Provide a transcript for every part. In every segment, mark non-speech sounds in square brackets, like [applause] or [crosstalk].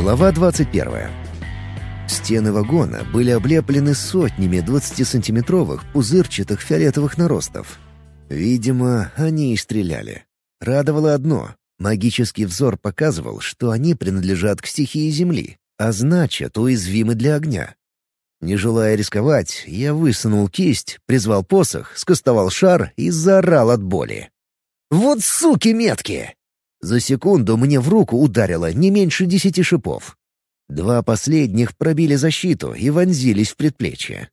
Глава 21. Стены вагона были облеплены сотнями 20-сантиметровых пузырчатых фиолетовых наростов. Видимо, они и стреляли. Радовало одно — магический взор показывал, что они принадлежат к стихии Земли, а значит, уязвимы для огня. Не желая рисковать, я высунул кисть, призвал посох, скостовал шар и заорал от боли. «Вот суки меткие!» За секунду мне в руку ударило не меньше десяти шипов. Два последних пробили защиту и вонзились в предплечье.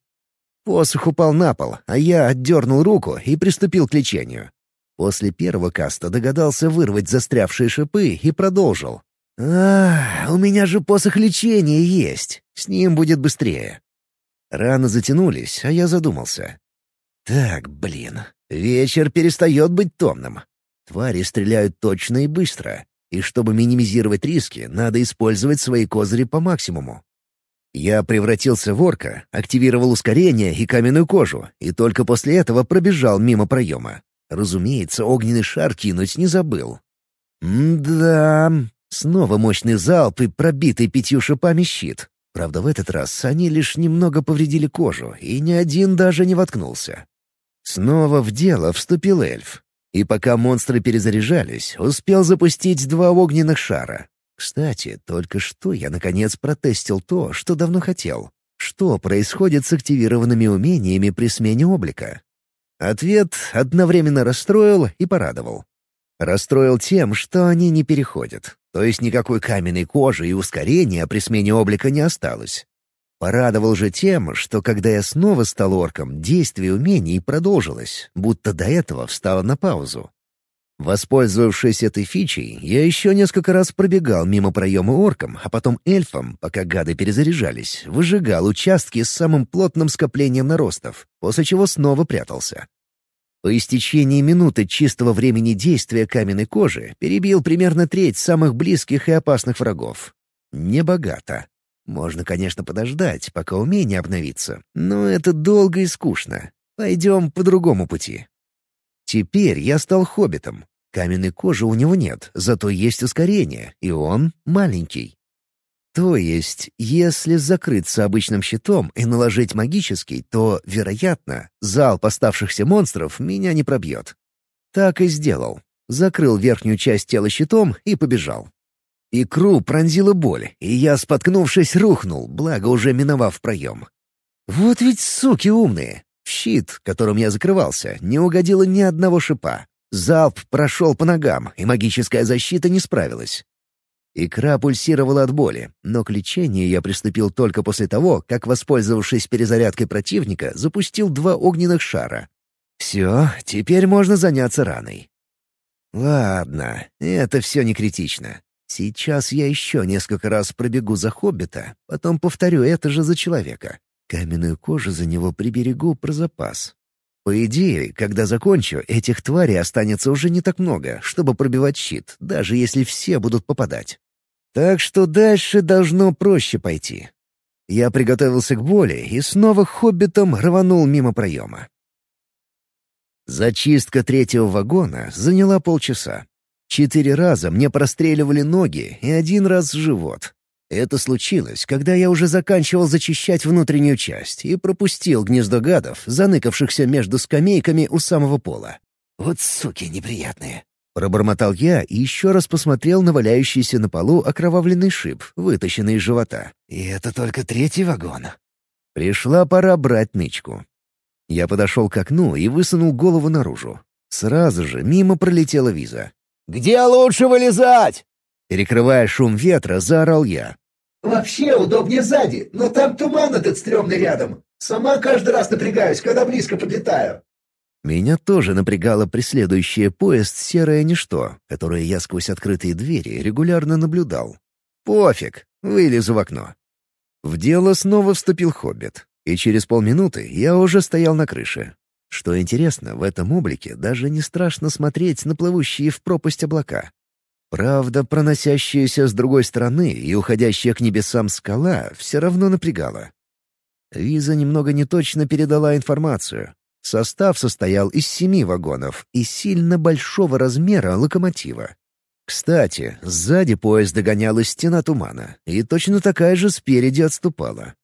Посох упал на пол, а я отдернул руку и приступил к лечению. После первого каста догадался вырвать застрявшие шипы и продолжил. «А, у меня же посох лечения есть. С ним будет быстрее». Раны затянулись, а я задумался. «Так, блин, вечер перестает быть томным. Твари стреляют точно и быстро, и чтобы минимизировать риски, надо использовать свои козыри по максимуму. Я превратился в орка, активировал ускорение и каменную кожу, и только после этого пробежал мимо проема. Разумеется, огненный шар кинуть не забыл. М-да, снова мощный залп и пробитый пятью шипами щит. Правда, в этот раз они лишь немного повредили кожу, и ни один даже не воткнулся. Снова в дело вступил эльф, и пока монстры перезаряжались, успел запустить два огненных шара. Кстати, только что я наконец протестил то, что давно хотел. Что происходит с активированными умениями при смене облика? Ответ одновременно расстроил и порадовал. Расстроил тем, что они не переходят, то есть никакой каменной кожи и ускорения при смене облика не осталось. Порадовал же тем, что когда я снова стал орком, действие умений продолжилось, будто до этого встало на паузу. Воспользовавшись этой фичей, я еще несколько раз пробегал мимо проема орком, а потом эльфом, пока гады перезаряжались, выжигал участки с самым плотным скоплением наростов, после чего снова прятался. По истечении минуты чистого времени действия каменной кожи перебил примерно треть самых близких и опасных врагов. Небогато. Можно, конечно, подождать, пока умение обновится, но это долго и скучно. Пойдем по другому пути. Теперь я стал хоббитом. Каменной кожи у него нет, зато есть ускорение, и он маленький. То есть, если закрыться обычным щитом и наложить магический, то, вероятно, зал поставшихся монстров меня не пробьет. Так и сделал. Закрыл верхнюю часть тела щитом и побежал. Икру пронзила боль, и я, споткнувшись, рухнул, благо уже миновав проем. Вот ведь суки умные. Щит, которым я закрывался, не угодило ни одного шипа. Залп прошел по ногам, и магическая защита не справилась. Икра пульсировала от боли, но к лечению я приступил только после того, как, воспользовавшись перезарядкой противника, запустил два огненных шара. Все, теперь можно заняться раной. Ладно, это все не критично. Сейчас я еще несколько раз пробегу за хоббита, потом повторю это же за человека. Каменную кожу за него приберегу про запас. По идее, когда закончу, этих тварей останется уже не так много, чтобы пробивать щит, даже если все будут попадать. Так что дальше должно проще пойти. Я приготовился к боли и снова хоббитом рванул мимо проема. Зачистка третьего вагона заняла полчаса. Четыре раза мне простреливали ноги и один раз живот. Это случилось, когда я уже заканчивал зачищать внутреннюю часть и пропустил гнездо гадов, заныкавшихся между скамейками у самого пола. «Вот суки неприятные!» Пробормотал я и еще раз посмотрел на валяющийся на полу окровавленный шип, вытащенный из живота. «И это только третий вагон». Пришла пора брать нычку. Я подошел к окну и высунул голову наружу. Сразу же мимо пролетела виза. «Где лучше вылезать?» Перекрывая шум ветра, заорал я. «Вообще удобнее сзади, но там туман этот стрёмный рядом. Сама каждый раз напрягаюсь, когда близко подлетаю». Меня тоже напрягало преследующее поезд «Серое ничто», которое я сквозь открытые двери регулярно наблюдал. «Пофиг, вылезу в окно». В дело снова вступил хоббит, и через полминуты я уже стоял на крыше. Что интересно, в этом облике даже не страшно смотреть на плывущие в пропасть облака. Правда, проносящаяся с другой стороны и уходящая к небесам скала все равно напрягала. Виза немного неточно передала информацию. Состав состоял из семи вагонов и сильно большого размера локомотива. Кстати, сзади поезд догонялась стена тумана, и точно такая же спереди отступала.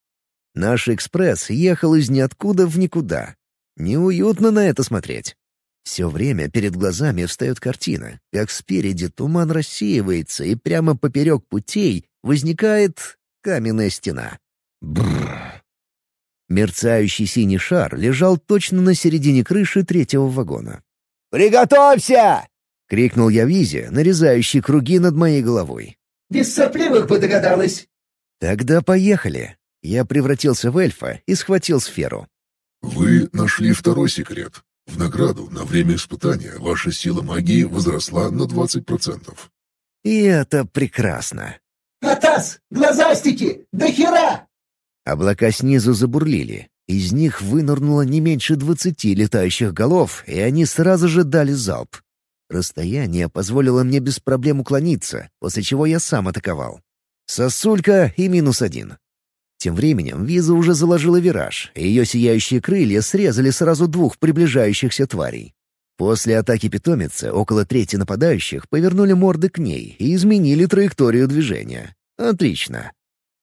Наш экспресс ехал из ниоткуда в никуда. Неуютно на это смотреть. Все время перед глазами встает картина, как спереди туман рассеивается, и прямо поперек путей возникает каменная стена. Бррр. Мерцающий синий шар лежал точно на середине крыши третьего вагона. «Приготовься!» — крикнул я Визе, нарезающий круги над моей головой. «Без сопливых бы догадалась!» «Тогда поехали!» Я превратился в эльфа и схватил сферу. «Вы нашли второй секрет. В награду на время испытания ваша сила магии возросла на 20%. И это прекрасно. «Атас! Глазастики! До хера!» Облака снизу забурлили. Из них вынырнуло не меньше двадцати летающих голов, и они сразу же дали залп. Расстояние позволило мне без проблем уклониться, после чего я сам атаковал. Сосулька и минус один. Тем временем Виза уже заложила вираж, и ее сияющие крылья срезали сразу двух приближающихся тварей. После атаки питомицы около трети нападающих повернули морды к ней и изменили траекторию движения. Отлично.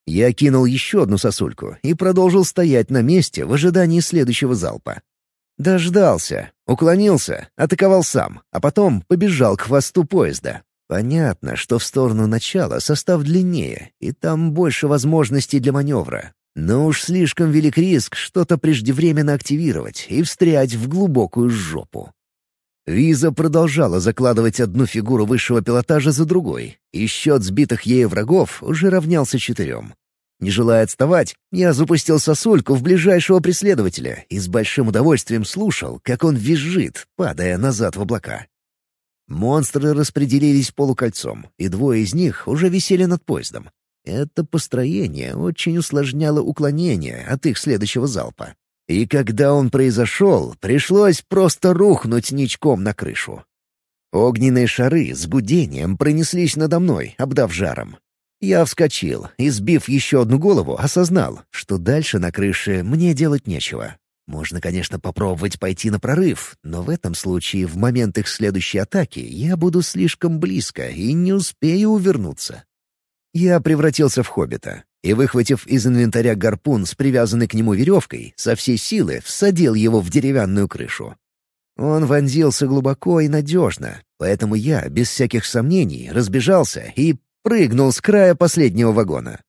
Я кинул еще одну сосульку и продолжил стоять на месте в ожидании следующего залпа. Дождался, уклонился, атаковал сам, а потом побежал к хвосту поезда. Понятно, что в сторону начала состав длиннее, и там больше возможностей для маневра. Но уж слишком велик риск что-то преждевременно активировать и встрять в глубокую жопу. Виза продолжала закладывать одну фигуру высшего пилотажа за другой, и счет сбитых ею врагов уже равнялся четырем. Не желая отставать, я запустил сосульку в ближайшего преследователя и с большим удовольствием слушал, как он визжит, падая назад в облака. Монстры распределились полукольцом, и двое из них уже висели над поездом. Это построение очень усложняло уклонение от их следующего залпа. И когда он произошел, пришлось просто рухнуть ничком на крышу. Огненные шары с гудением пронеслись надо мной, обдав жаром. Я вскочил и, сбив еще одну голову, осознал, что дальше на крыше мне делать нечего. Можно, конечно, попробовать пойти на прорыв, но в этом случае в момент их следующей атаки я буду слишком близко и не успею увернуться. Я превратился в хоббита и, выхватив из инвентаря гарпун с привязанной к нему веревкой, со всей силы всадил его в деревянную крышу. Он вонзился глубоко и надежно, поэтому я, без всяких сомнений, разбежался и прыгнул с края последнего вагона.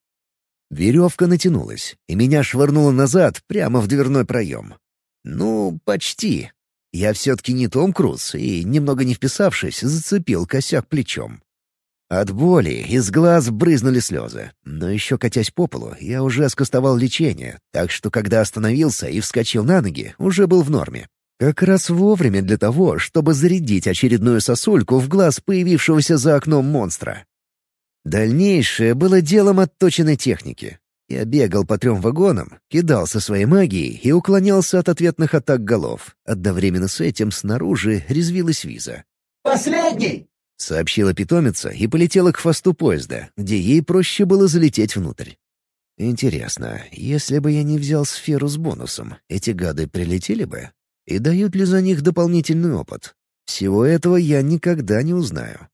Веревка натянулась, и меня швырнуло назад прямо в дверной проем. Ну, почти. Я все-таки не Том Круз, и, немного не вписавшись, зацепил косяк плечом. От боли из глаз брызнули слезы, но еще катясь по полу, я уже скостовал лечение, так что когда остановился и вскочил на ноги, уже был в норме. Как раз вовремя для того, чтобы зарядить очередную сосульку в глаз появившегося за окном монстра. Дальнейшее было делом отточенной техники. Я бегал по трем вагонам, кидался своей магией и уклонялся от ответных атак голов. Одновременно с этим снаружи резвилась виза. «Последний!» — сообщила питомица и полетела к хвосту поезда, где ей проще было залететь внутрь. Интересно, если бы я не взял сферу с бонусом, эти гады прилетели бы? И дают ли за них дополнительный опыт? Всего этого я никогда не узнаю.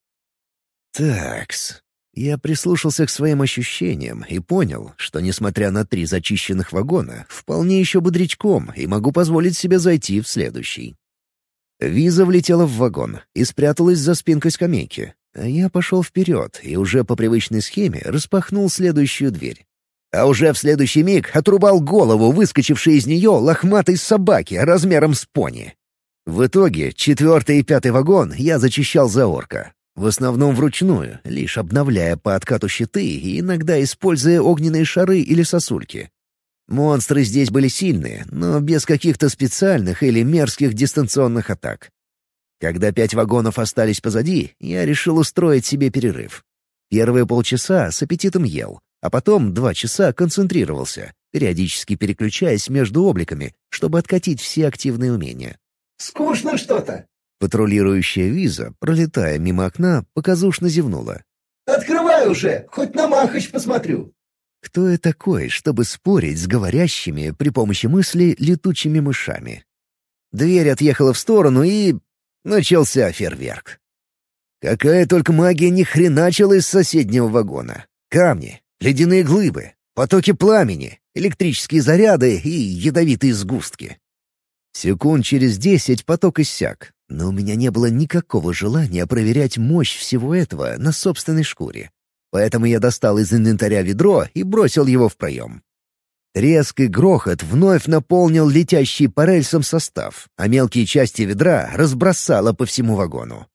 Такс, я прислушался к своим ощущениям и понял, что, несмотря на три зачищенных вагона, вполне еще бодрячком и могу позволить себе зайти в следующий. Виза влетела в вагон и спряталась за спинкой скамейки, я пошел вперед и уже по привычной схеме распахнул следующую дверь. А уже в следующий миг отрубал голову, выскочившей из нее лохматой собаки размером с пони. В итоге четвертый и пятый вагон я зачищал за орка, в основном вручную, лишь обновляя по откату щиты и иногда используя огненные шары или сосульки. Монстры здесь были сильные, но без каких-то специальных или мерзких дистанционных атак. Когда пять вагонов остались позади, я решил устроить себе перерыв. Первые полчаса с аппетитом ел, а потом два часа концентрировался, периодически переключаясь между обликами, чтобы откатить все активные умения. «Скучно что-то», Патрулирующая виза, пролетая мимо окна, показушно зевнула. «Открывай уже, хоть на Махач посмотрю». Кто я такой, чтобы спорить с говорящими при помощи мысли летучими мышами? Дверь отъехала в сторону и... начался фейерверк. Какая только магия не хреначила из соседнего вагона. Камни, ледяные глыбы, потоки пламени, электрические заряды и ядовитые сгустки. Секунд через десять поток иссяк, но у меня не было никакого желания проверять мощь всего этого на собственной шкуре. Поэтому я достал из инвентаря ведро и бросил его в проем. Треск и грохот вновь наполнил летящий по рельсам состав, а мелкие части ведра разбросало по всему вагону.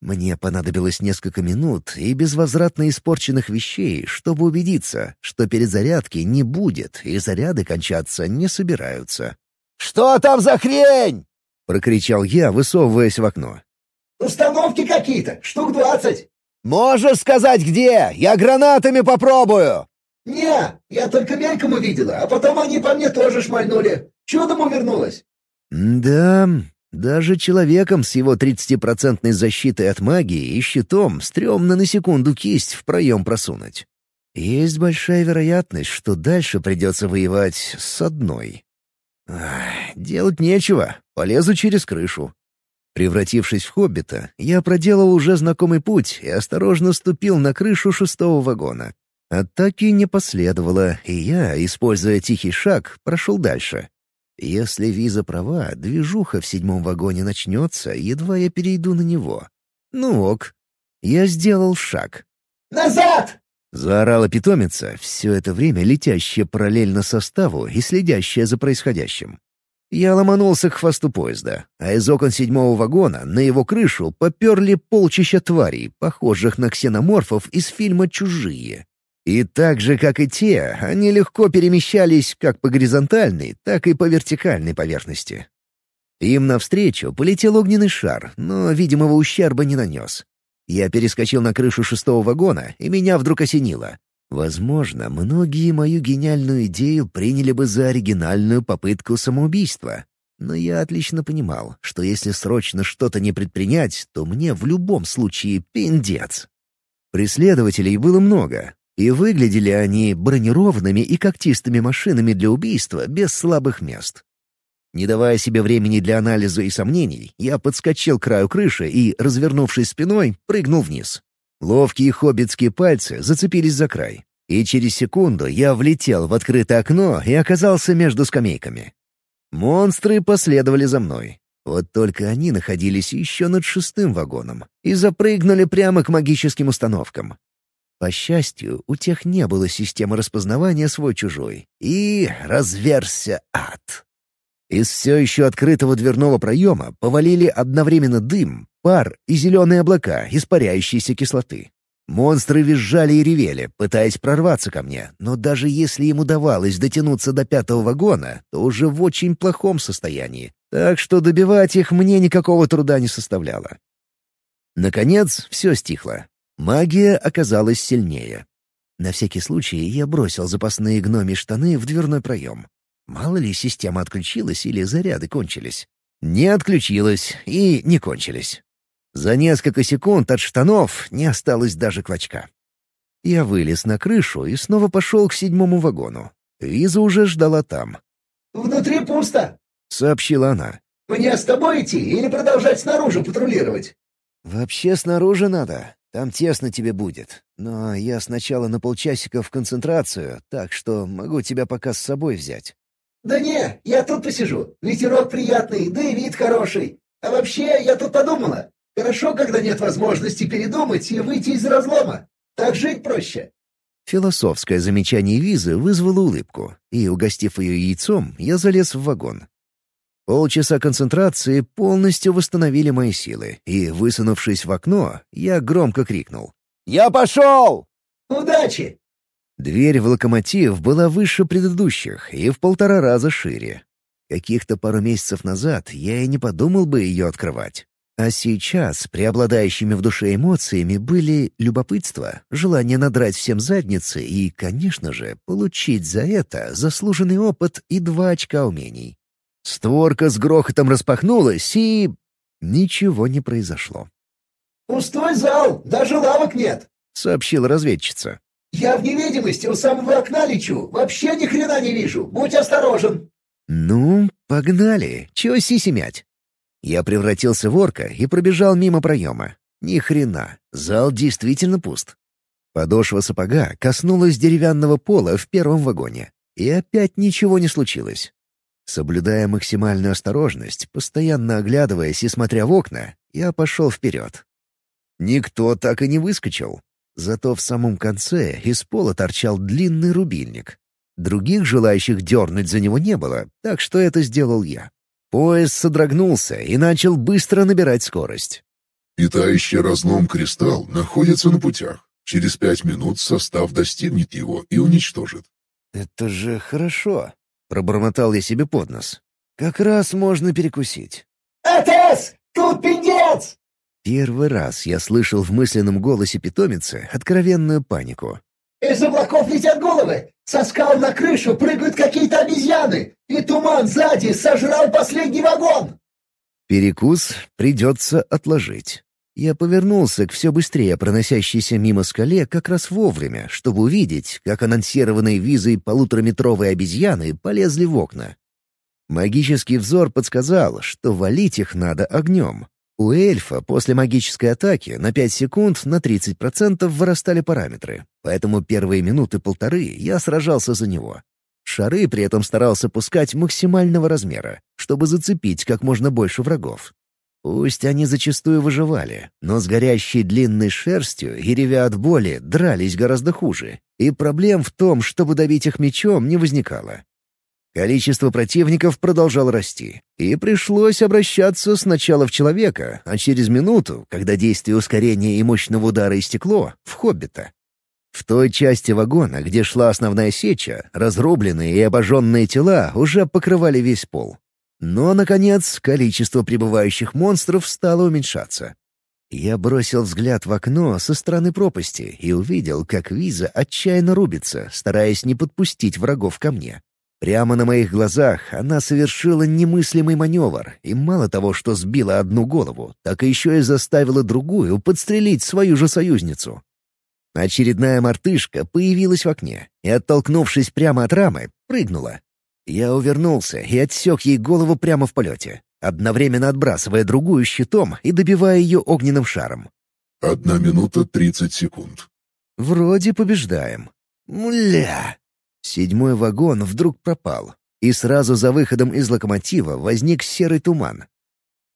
Мне понадобилось несколько минут и безвозвратно испорченных вещей, чтобы убедиться, что перезарядки не будет и заряды кончаться не собираются. «Что там за хрень?» — прокричал я, высовываясь в окно. «Установки какие-то, штук двадцать». «Можешь сказать, где? Я гранатами попробую!» «Не, я только мельком увидела, а потом они по мне тоже шмальнули. Чудом увернулась». «Да, даже человеком с его 30% защитой от магии и щитом стрёмно на секунду кисть в проем просунуть. Есть большая вероятность, что дальше придется воевать с одной. Делать нечего, полезу через крышу. Превратившись в хоббита, я проделал уже знакомый путь и осторожно ступил на крышу шестого вагона. Атаки не последовало, и я, используя тихий шаг, прошел дальше. Если виза права, движуха в седьмом вагоне начнется, едва я перейду на него. Ну ок. Я сделал шаг. «Назад!» — заорала питомица, все это время летящая параллельно составу и следящая за происходящим. Я ломанулся к хвосту поезда, а из окон седьмого вагона на его крышу поперли полчища тварей, похожих на ксеноморфов из фильма «Чужие». И так же, как и те, они легко перемещались как по горизонтальной, так и по вертикальной поверхности. Им навстречу полетел огненный шар, но видимого ущерба не нанес. Я перескочил на крышу шестого вагона, и меня вдруг осенило. Возможно, многие мою гениальную идею приняли бы за оригинальную попытку самоубийства. Но я отлично понимал, что если срочно что-то не предпринять, то мне в любом случае пиндец. Преследователей было много, и выглядели они бронированными и когтистыми машинами для убийства без слабых мест. Не давая себе времени для анализа и сомнений, я подскочил к краю крыши и, развернувшись спиной, прыгнул вниз. Ловкие хоббитские пальцы зацепились за край. И через секунду я влетел в открытое окно и оказался между скамейками. Монстры последовали за мной. Вот только они находились еще над шестым вагоном и запрыгнули прямо к магическим установкам. По счастью, у тех не было системы распознавания свой-чужой. И разверся ад. Из все еще открытого дверного проема повалили одновременно дым, пар и зеленые облака испаряющейся кислоты. Монстры визжали и ревели, пытаясь прорваться ко мне, но даже если им удавалось дотянуться до пятого вагона, то уже в очень плохом состоянии, так что добивать их мне никакого труда не составляло. Наконец, все стихло. Магия оказалась сильнее. На всякий случай я бросил запасные гноми штаны в дверной проем. Мало ли, система отключилась или заряды кончились. Не отключилась и не кончились. За несколько секунд от штанов не осталось даже клочка. Я вылез на крышу и снова пошел к седьмому вагону. Виза уже ждала там. «Внутри пусто», — сообщила она. «Мне с тобой идти или продолжать снаружи патрулировать?» «Вообще снаружи надо. Там тесно тебе будет. Но я сначала на полчасика в концентрацию, так что могу тебя пока с собой взять». «Да не, я тут посижу. Ветерок приятный, да и вид хороший. А вообще, я тут подумала. Хорошо, когда нет возможности передумать и выйти из разлома. Так жить проще». Философское замечание Визы вызвало улыбку, и, угостив ее яйцом, я залез в вагон. Полчаса концентрации полностью восстановили мои силы, и, высунувшись в окно, я громко крикнул. «Я пошел!» «Удачи!» Дверь в локомотив была выше предыдущих и в полтора раза шире. Каких-то пару месяцев назад я и не подумал бы ее открывать. А сейчас преобладающими в душе эмоциями были любопытство, желание надрать всем задницы и, конечно же, получить за это заслуженный опыт и два очка умений. Створка с грохотом распахнулась, и... Ничего не произошло. «Пустой зал, даже лавок нет», — сообщила разведчица. «Я в невидимости у самого окна лечу, вообще ни хрена не вижу, будь осторожен». «Ну, погнали, чего сиси мять?» Я превратился в орка и пробежал мимо проема. Ни хрена, зал действительно пуст. Подошва сапога коснулась деревянного пола в первом вагоне, и опять ничего не случилось. Соблюдая максимальную осторожность, постоянно оглядываясь и смотря в окна, я пошел вперед. Никто так и не выскочил. Зато в самом конце из пола торчал длинный рубильник. Других желающих дернуть за него не было, так что это сделал я. Поезд содрогнулся и начал быстро набирать скорость. Питающий разлом кристалл находится на путях. Через пять минут состав достигнет его и уничтожит. «Это же хорошо», — пробормотал я себе под нос. «Как раз можно перекусить». «АТС! Тут пиндец!» Первый раз я слышал в мысленном голосе питомицы откровенную панику. «Из облаков летят головы! Со скал на крышу прыгают какие-то обезьяны! И туман сзади сожрал последний вагон!» Перекус придется отложить. Я повернулся к все быстрее проносящейся мимо скале как раз вовремя, чтобы увидеть, как анонсированные визой полутораметровые обезьяны полезли в окна. Магический взор подсказал, что валить их надо огнем. У эльфа после магической атаки на 5 секунд на 30% вырастали параметры, поэтому первые минуты полторы я сражался за него. Шары при этом старался пускать максимального размера, чтобы зацепить как можно больше врагов. Пусть они зачастую выживали, но с горящей длинной шерстью и ревя от боли дрались гораздо хуже, и проблем в том, чтобы добить их мечом, не возникало. Количество противников продолжало расти, и пришлось обращаться сначала в человека, а через минуту, когда действие ускорения и мощного удара истекло, в хоббита. В той части вагона, где шла основная сеча, разрубленные и обожженные тела уже покрывали весь пол. Но, наконец, количество прибывающих монстров стало уменьшаться. Я бросил взгляд в окно со стороны пропасти и увидел, как Виза отчаянно рубится, стараясь не подпустить врагов ко мне. Прямо на моих глазах она совершила немыслимый маневр, и мало того, что сбила одну голову, так еще и заставила другую подстрелить свою же союзницу. Очередная мартышка появилась в окне и, оттолкнувшись прямо от рамы, прыгнула. Я увернулся и отсек ей голову прямо в полете, одновременно отбрасывая другую щитом и добивая ее огненным шаром. Одна минута тридцать секунд. Вроде побеждаем. Мля! Седьмой вагон вдруг пропал, и сразу за выходом из локомотива возник серый туман.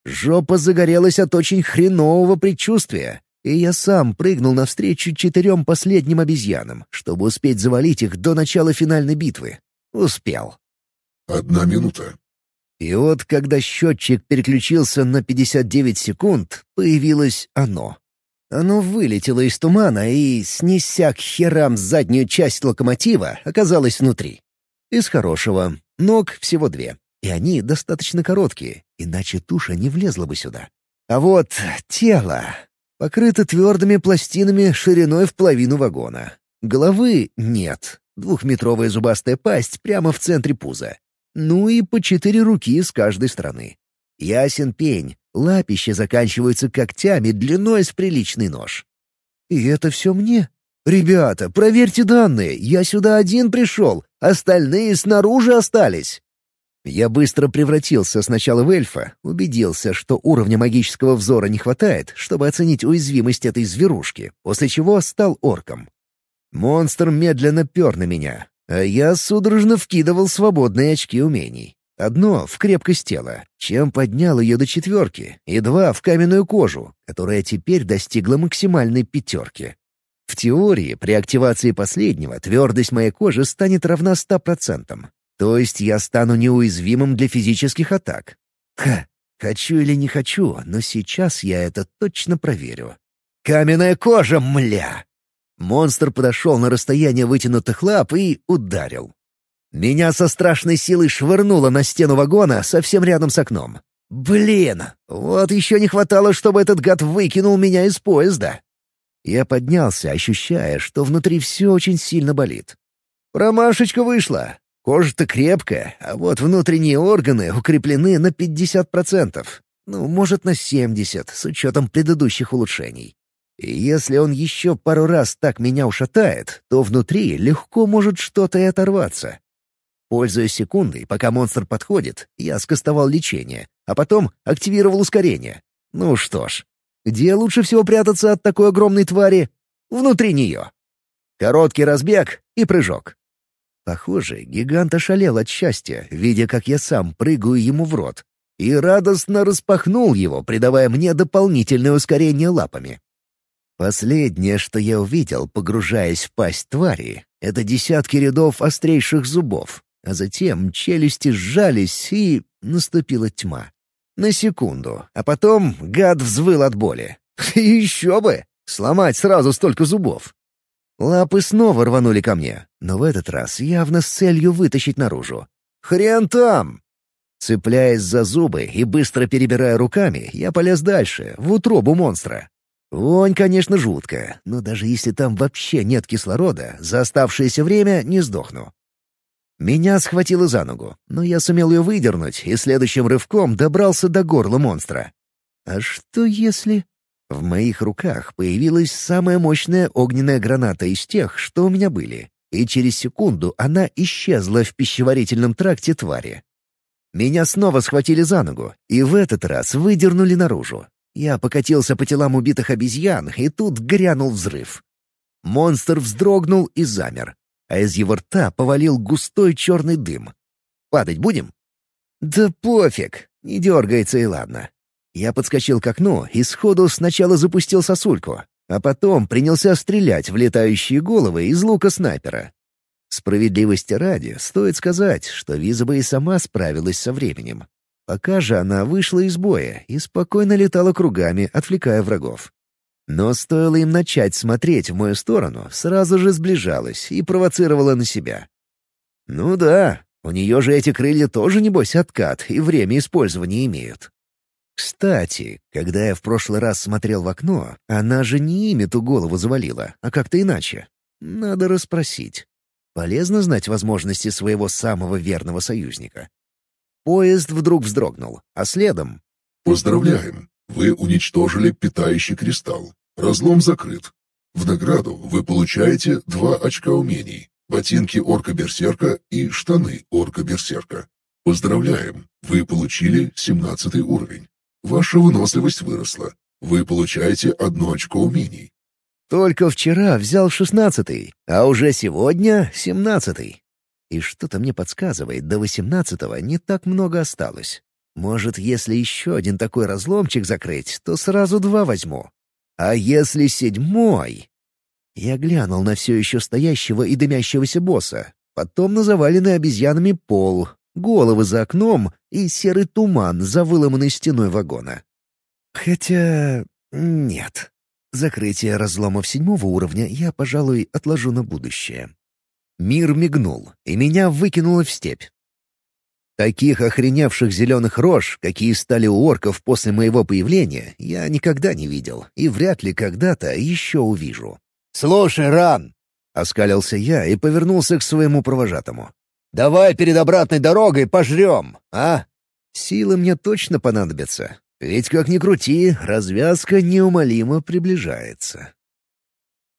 Жопа загорелась от очень хренового предчувствия, и я сам прыгнул навстречу четырем последним обезьянам, чтобы успеть завалить их до начала финальной битвы. Успел. Одна минута. И вот, когда счетчик переключился на 59 секунд, появилось оно. Оно вылетело из тумана и, снеся к херам заднюю часть локомотива, оказалось внутри. Из хорошего. Ног всего две. И они достаточно короткие, иначе туша не влезла бы сюда. А вот тело покрыто твердыми пластинами шириной в половину вагона. Головы нет. Двухметровая зубастая пасть прямо в центре пуза. Ну и по четыре руки с каждой стороны. Ясен пень, лапища заканчиваются когтями длиной с приличный нож. И это все мне? Ребята, проверьте данные, я сюда один пришел, остальные снаружи остались. Я быстро превратился сначала в эльфа, убедился, что уровня магического взора не хватает, чтобы оценить уязвимость этой зверушки, после чего стал орком. Монстр медленно пер на меня, а я судорожно вкидывал свободные очки умений. Одно — в крепкость тела, чем поднял ее до четверки, и два — в каменную кожу, которая теперь достигла максимальной пятерки. В теории, при активации последнего, твердость моей кожи станет равна ста процентам. То есть я стану неуязвимым для физических атак. Ха, хочу или не хочу, но сейчас я это точно проверю. Каменная кожа, мля! Монстр подошел на расстояние вытянутых лап и ударил. Меня со страшной силой швырнуло на стену вагона совсем рядом с окном. Блин, вот еще не хватало, чтобы этот гад выкинул меня из поезда. Я поднялся, ощущая, что внутри все очень сильно болит. Промашечка вышла. Кожа-то крепкая, а вот внутренние органы укреплены на 50%. Ну, может, на 70%, с учетом предыдущих улучшений. И если он еще пару раз так меня ушатает, то внутри легко может что-то и оторваться. Пользуясь секундой, пока монстр подходит, я скостовал лечение, а потом активировал ускорение. Ну что ж, Где лучше всего прятаться от такой огромной твари? Внутри нее. Короткий разбег и прыжок. Похоже, гигант ошалел от счастья, видя, как я сам прыгаю ему в рот, и радостно распахнул его, придавая мне дополнительное ускорение лапами. Последнее, что я увидел, погружаясь в пасть твари, — это десятки рядов острейших зубов, а затем челюсти сжались, и наступила тьма. На секунду, а потом гад взвыл от боли. [laughs] Еще бы! Сломать сразу столько зубов. Лапы снова рванули ко мне, но в этот раз явно с целью вытащить наружу. «Хрен там!» Цепляясь за зубы и быстро перебирая руками, я полез дальше, в утробу монстра. Вонь, конечно, жуткая, но даже если там вообще нет кислорода, за оставшееся время не сдохну. Меня схватило за ногу, но я сумел ее выдернуть и следующим рывком добрался до горла монстра. А что если... В моих руках появилась самая мощная огненная граната из тех, что у меня были, и через секунду она исчезла в пищеварительном тракте твари. Меня снова схватили за ногу, и в этот раз выдернули наружу. Я покатился по телам убитых обезьян, и тут грянул взрыв. Монстр вздрогнул и замер, а из его рта повалил густой черный дым. «Падать будем?» «Да пофиг, не дергается и ладно. Я подскочил к окну и сходу сначала запустил сосульку, а потом принялся стрелять в летающие головы из лука снайпера. Справедливости ради, стоит сказать, что Виза бы и сама справилась со временем. Пока же она вышла из боя и спокойно летала кругами, отвлекая врагов. Но стоило им начать смотреть в мою сторону, сразу же сближалась и провоцировала на себя. Ну да, у нее же эти крылья тоже, небось, откат и время использования имеют. Кстати, когда я в прошлый раз смотрел в окно, она же не ими ту голову завалила, а как-то иначе. Надо расспросить. Полезно знать возможности своего самого верного союзника. Поезд вдруг вздрогнул, а следом... «Поздравляем! Вы уничтожили питающий кристалл. Разлом закрыт. В награду вы получаете два очка умений, ботинки орка-берсерка и штаны орка-берсерка. Поздравляем! Вы получили 17 уровень. Ваша выносливость выросла. Вы получаете одно очко умений. Только вчера взял шестнадцатый, а уже сегодня семнадцатый. И что-то мне подсказывает, до восемнадцатого не так много осталось. Может, если еще один такой разломчик закрыть, то сразу два возьму. А если седьмой? Я глянул на все еще стоящего и дымящегося босса, потом на заваленный обезьянами пол, головы за окном и серый туман за выломанной стеной вагона. Хотя... нет. Закрытие разломов седьмого уровня я, пожалуй, отложу на будущее. Мир мигнул, и меня выкинуло в степь. Таких охреневших зеленых рож, какие стали у орков после моего появления, я никогда не видел и вряд ли когда-то еще увижу. «Слушай, Ран!» — оскалился я и повернулся к своему провожатому. «Давай перед обратной дорогой пожрем, а? Силы мне точно понадобятся, ведь, как ни крути, развязка неумолимо приближается».